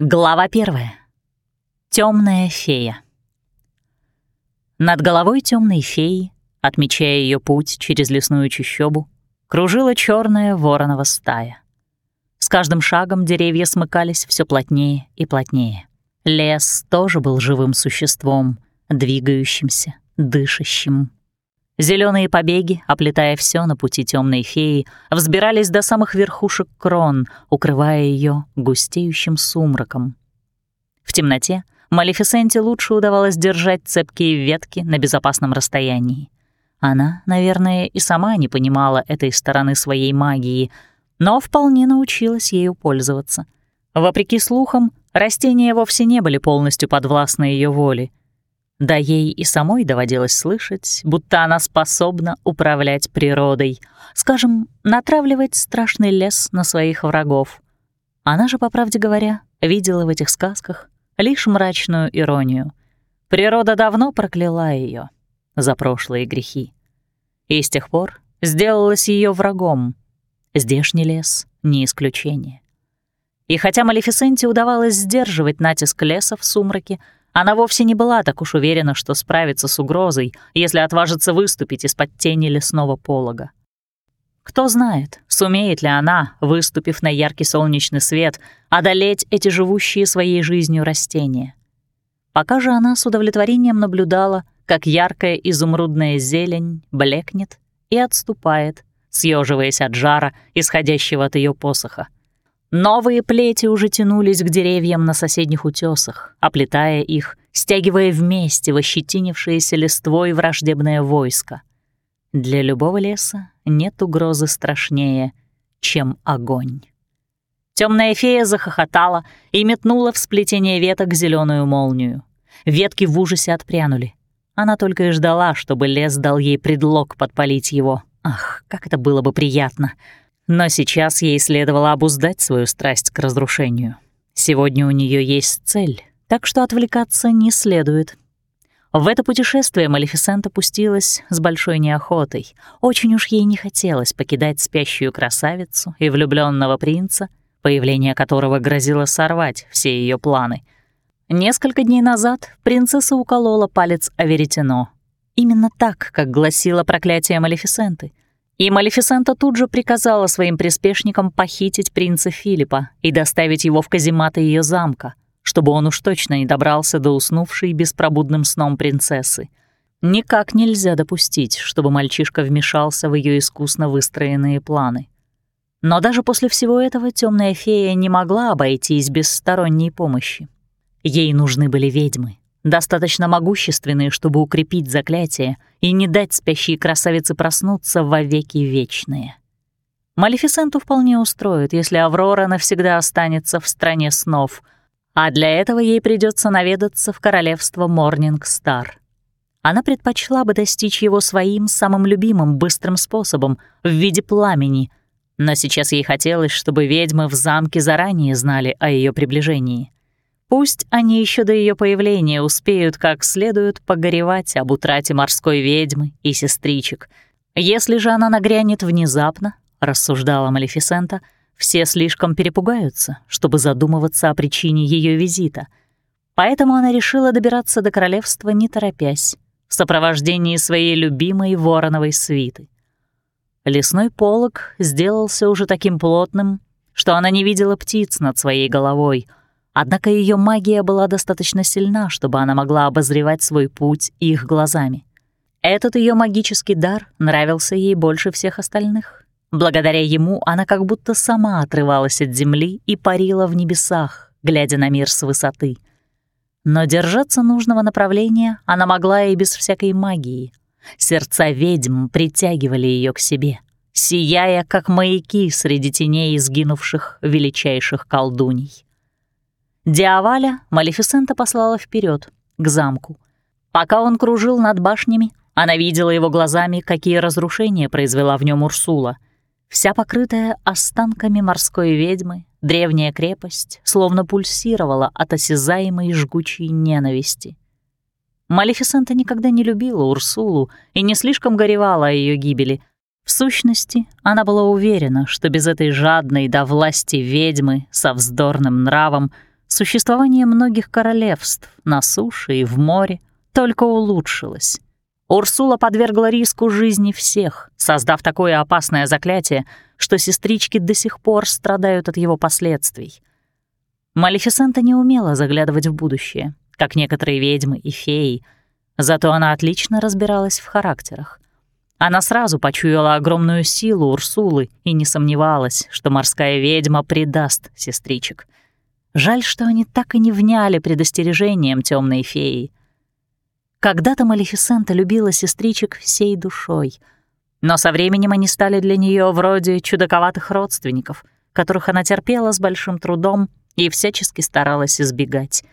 Глава первая. Темная фея. Над головой темной феи, отмечая ее путь через лесную чащобу, кружила черная воронова стая. С каждым шагом деревья смыкались все плотнее и плотнее. Лес тоже был живым существом, двигающимся, дышащим. Зеленые побеги, оплетая все на пути темной феи, взбирались до самых верхушек крон, укрывая ее густеющим сумраком. В темноте Малефисенте лучше удавалось держать цепкие ветки на безопасном расстоянии. Она, наверное, и сама не понимала этой стороны своей магии, но вполне научилась ею пользоваться. Вопреки слухам, растения вовсе не были полностью подвластны ее воле — да ей и самой доводилось слышать, будто она способна управлять природой, скажем, натравливать страшный лес на своих врагов. Она же, по правде говоря, видела в этих сказках лишь мрачную иронию. Природа давно прокляла ее за прошлые грехи. И с тех пор сделалась ее врагом. Здешний лес — не исключение. И хотя Малефисенте удавалось сдерживать натиск леса в сумраке, она вовсе не была так уж уверена, что справится с угрозой, если отважится выступить из-под тени лесного полога. Кто знает, сумеет ли она, выступив на яркий солнечный свет, одолеть эти живущие своей жизнью растения. Пока же она с удовлетворением наблюдала, как яркая изумрудная зелень блекнет и отступает, съеживаясь от жара, исходящего от ее посоха. Новые плети уже тянулись к деревьям на соседних утесах, оплетая их, стягивая вместе в ощетинившееся листвой враждебное войско. Для любого леса нет угрозы страшнее, чем огонь. Темная фея захохотала и метнула в сплетение веток зеленую молнию. Ветки в ужасе отпрянули. Она только и ждала, чтобы лес дал ей предлог подпалить его. Ах, как это было бы приятно! Но сейчас ей следовало обуздать свою страсть к разрушению. Сегодня у нее есть цель, так что отвлекаться не следует. В это путешествие Малефисента пустилась с большой неохотой. Очень уж ей не хотелось покидать спящую красавицу и влюбленного принца, появление которого грозило сорвать все ее планы. Несколько дней назад принцесса уколола палец о веретено. Именно так, как гласило проклятие Малефисенты — и Малефисента тут же приказала своим приспешникам похитить принца Филиппа и доставить его в казематы ее замка, чтобы он уж точно не добрался до уснувшей беспробудным сном принцессы. Никак нельзя допустить, чтобы мальчишка вмешался в ее искусно выстроенные планы. Но даже после всего этого темная фея не могла обойтись без сторонней помощи. Ей нужны были ведьмы, достаточно могущественные, чтобы укрепить заклятие и не дать спящей красавице проснуться во веки вечные. Малефисенту вполне устроит, если Аврора навсегда останется в стране снов, а для этого ей придется наведаться в королевство Морнинг-Стар. Она предпочла бы достичь его своим самым любимым быстрым способом в виде пламени, но сейчас ей хотелось, чтобы ведьмы в замке заранее знали о ее приближении — Пусть они еще до ее появления успеют как следует погоревать об утрате морской ведьмы и сестричек. Если же она нагрянет внезапно, рассуждала Малефисента, все слишком перепугаются, чтобы задумываться о причине ее визита. Поэтому она решила добираться до королевства не торопясь, в сопровождении своей любимой вороновой свиты. Лесной полог сделался уже таким плотным, что она не видела птиц над своей головой — Однако ее магия была достаточно сильна, чтобы она могла обозревать свой путь их глазами. Этот ее магический дар нравился ей больше всех остальных. Благодаря ему она как будто сама отрывалась от земли и парила в небесах, глядя на мир с высоты. Но держаться нужного направления она могла и без всякой магии. Сердца ведьм притягивали ее к себе, сияя, как маяки среди теней изгинувших величайших колдуней. Диаваля Малефисента послала вперед к замку. Пока он кружил над башнями, она видела его глазами, какие разрушения произвела в нем Урсула. Вся покрытая останками морской ведьмы, древняя крепость словно пульсировала от осязаемой жгучей ненависти. Малефисента никогда не любила Урсулу и не слишком горевала о ее гибели. В сущности, она была уверена, что без этой жадной до власти ведьмы со вздорным нравом — существование многих королевств на суше и в море только улучшилось. Урсула подвергла риску жизни всех, создав такое опасное заклятие, что сестрички до сих пор страдают от его последствий. Малефисента не умела заглядывать в будущее, как некоторые ведьмы и феи, зато она отлично разбиралась в характерах. Она сразу почуяла огромную силу Урсулы и не сомневалась, что морская ведьма предаст сестричек. Жаль, что они так и не вняли предостережением темной феи. Когда-то Малефисента любила сестричек всей душой, но со временем они стали для нее вроде чудаковатых родственников, которых она терпела с большим трудом и всячески старалась избегать.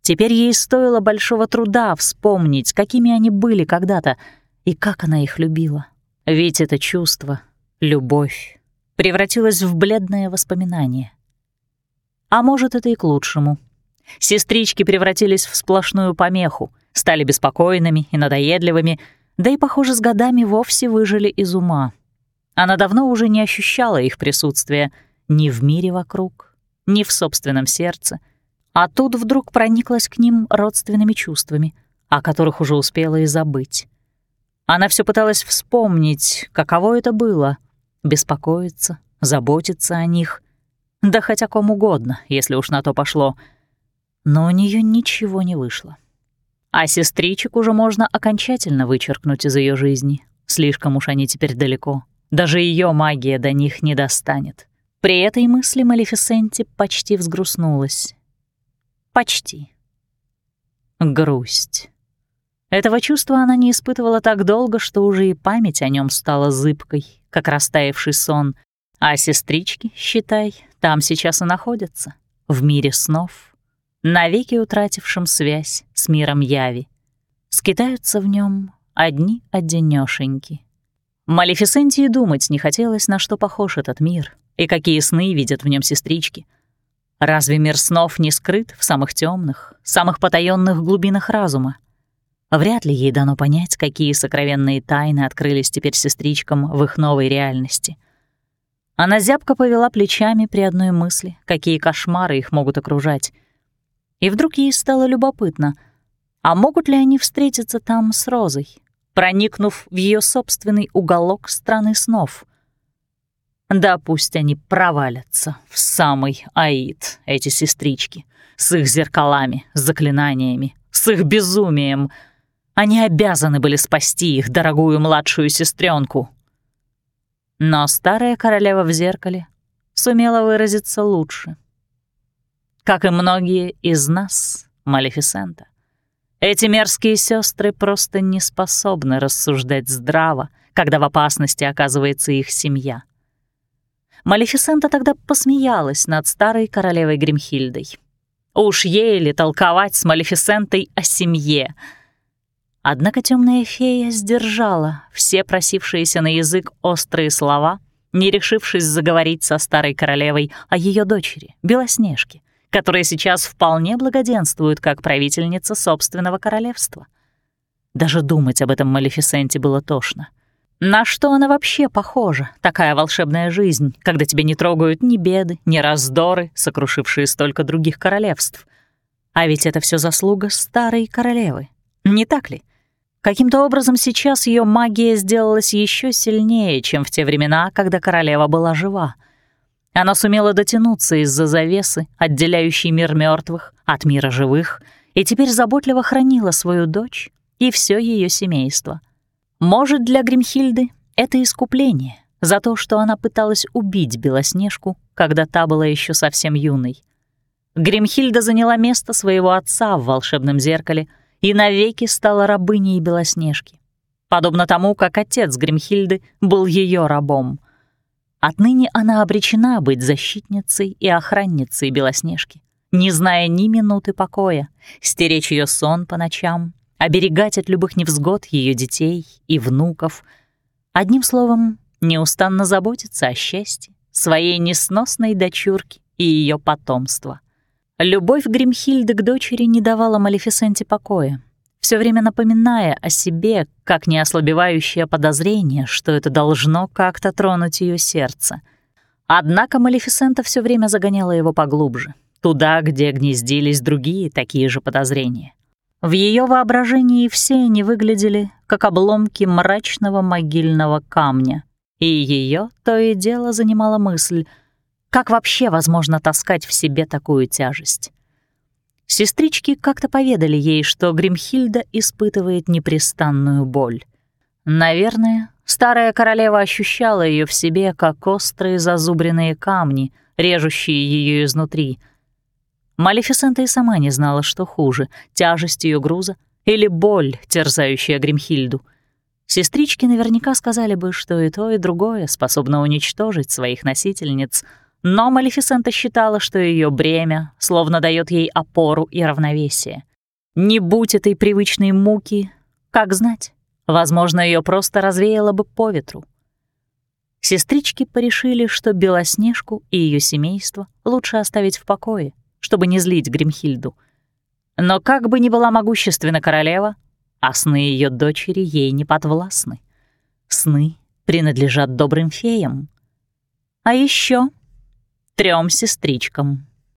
Теперь ей стоило большого труда вспомнить, какими они были когда-то и как она их любила. Ведь это чувство, любовь, превратилось в бледное воспоминание. А может, это и к лучшему. Сестрички превратились в сплошную помеху — стали беспокойными и надоедливыми, да и, похоже, с годами вовсе выжили из ума. Она давно уже не ощущала их присутствия ни в мире вокруг, ни в собственном сердце, а тут вдруг прониклась к ним родственными чувствами, о которых уже успела и забыть. Она все пыталась вспомнить, каково это было — беспокоиться, заботиться о них, да хоть о ком угодно, если уж на то пошло. Но у нее ничего не вышло а сестричек уже можно окончательно вычеркнуть из ее жизни. Слишком уж они теперь далеко. Даже ее магия до них не достанет. При этой мысли Малефисенте почти взгрустнулась. Почти. Грусть. Этого чувства она не испытывала так долго, что уже и память о нем стала зыбкой, как растаявший сон. А сестрички, считай, там сейчас и находятся, в мире снов навеки утратившим связь с миром яви. Скитаются в нем одни одинёшеньки. Малефисенте и думать не хотелось, на что похож этот мир и какие сны видят в нем сестрички. Разве мир снов не скрыт в самых темных, самых потаенных глубинах разума? Вряд ли ей дано понять, какие сокровенные тайны открылись теперь сестричкам в их новой реальности. Она зябко повела плечами при одной мысли, какие кошмары их могут окружать — и вдруг ей стало любопытно, а могут ли они встретиться там с Розой, проникнув в ее собственный уголок страны снов? Да пусть они провалятся в самый аид, эти сестрички, с их зеркалами, заклинаниями, с их безумием. Они обязаны были спасти их дорогую младшую сестренку. Но старая королева в зеркале сумела выразиться лучше — как и многие из нас, Малефисента. Эти мерзкие сестры просто не способны рассуждать здраво, когда в опасности оказывается их семья. Малефисента тогда посмеялась над старой королевой Гримхильдой. Уж ей ли толковать с Малефисентой о семье? Однако темная фея сдержала все просившиеся на язык острые слова, не решившись заговорить со старой королевой о ее дочери, Белоснежке, которая сейчас вполне благоденствует как правительница собственного королевства. Даже думать об этом Малефисенте было тошно. На что она вообще похожа, такая волшебная жизнь, когда тебя не трогают ни беды, ни раздоры, сокрушившие столько других королевств? А ведь это все заслуга старой королевы, не так ли? Каким-то образом сейчас ее магия сделалась еще сильнее, чем в те времена, когда королева была жива — она сумела дотянуться из-за завесы, отделяющей мир мертвых от мира живых, и теперь заботливо хранила свою дочь и все ее семейство. Может, для Гримхильды это искупление за то, что она пыталась убить Белоснежку, когда та была еще совсем юной. Гримхильда заняла место своего отца в волшебном зеркале и навеки стала рабыней Белоснежки, подобно тому, как отец Гримхильды был ее рабом — Отныне она обречена быть защитницей и охранницей Белоснежки, не зная ни минуты покоя, стеречь ее сон по ночам, оберегать от любых невзгод ее детей и внуков. Одним словом, неустанно заботиться о счастье своей несносной дочурки и ее потомства. Любовь Гримхильды к дочери не давала Малефисенте покоя все время напоминая о себе, как неослабевающее подозрение, что это должно как-то тронуть ее сердце. Однако Малефисента все время загоняла его поглубже, туда, где гнездились другие такие же подозрения. В ее воображении все они выглядели как обломки мрачного могильного камня, и ее то и дело занимала мысль, как вообще возможно таскать в себе такую тяжесть. Сестрички как-то поведали ей, что Гримхильда испытывает непрестанную боль. Наверное, старая королева ощущала ее в себе, как острые зазубренные камни, режущие ее изнутри. Малефисента и сама не знала, что хуже — тяжесть ее груза или боль, терзающая Гримхильду. Сестрички наверняка сказали бы, что и то, и другое способно уничтожить своих носительниц — но Малефисента считала, что ее бремя словно дает ей опору и равновесие. Не будь этой привычной муки, как знать, возможно, ее просто развеяло бы по ветру. Сестрички порешили, что Белоснежку и ее семейство лучше оставить в покое, чтобы не злить Гримхильду. Но как бы ни была могущественна королева, а сны ее дочери ей не подвластны. Сны принадлежат добрым феям. А еще трем сестричкам.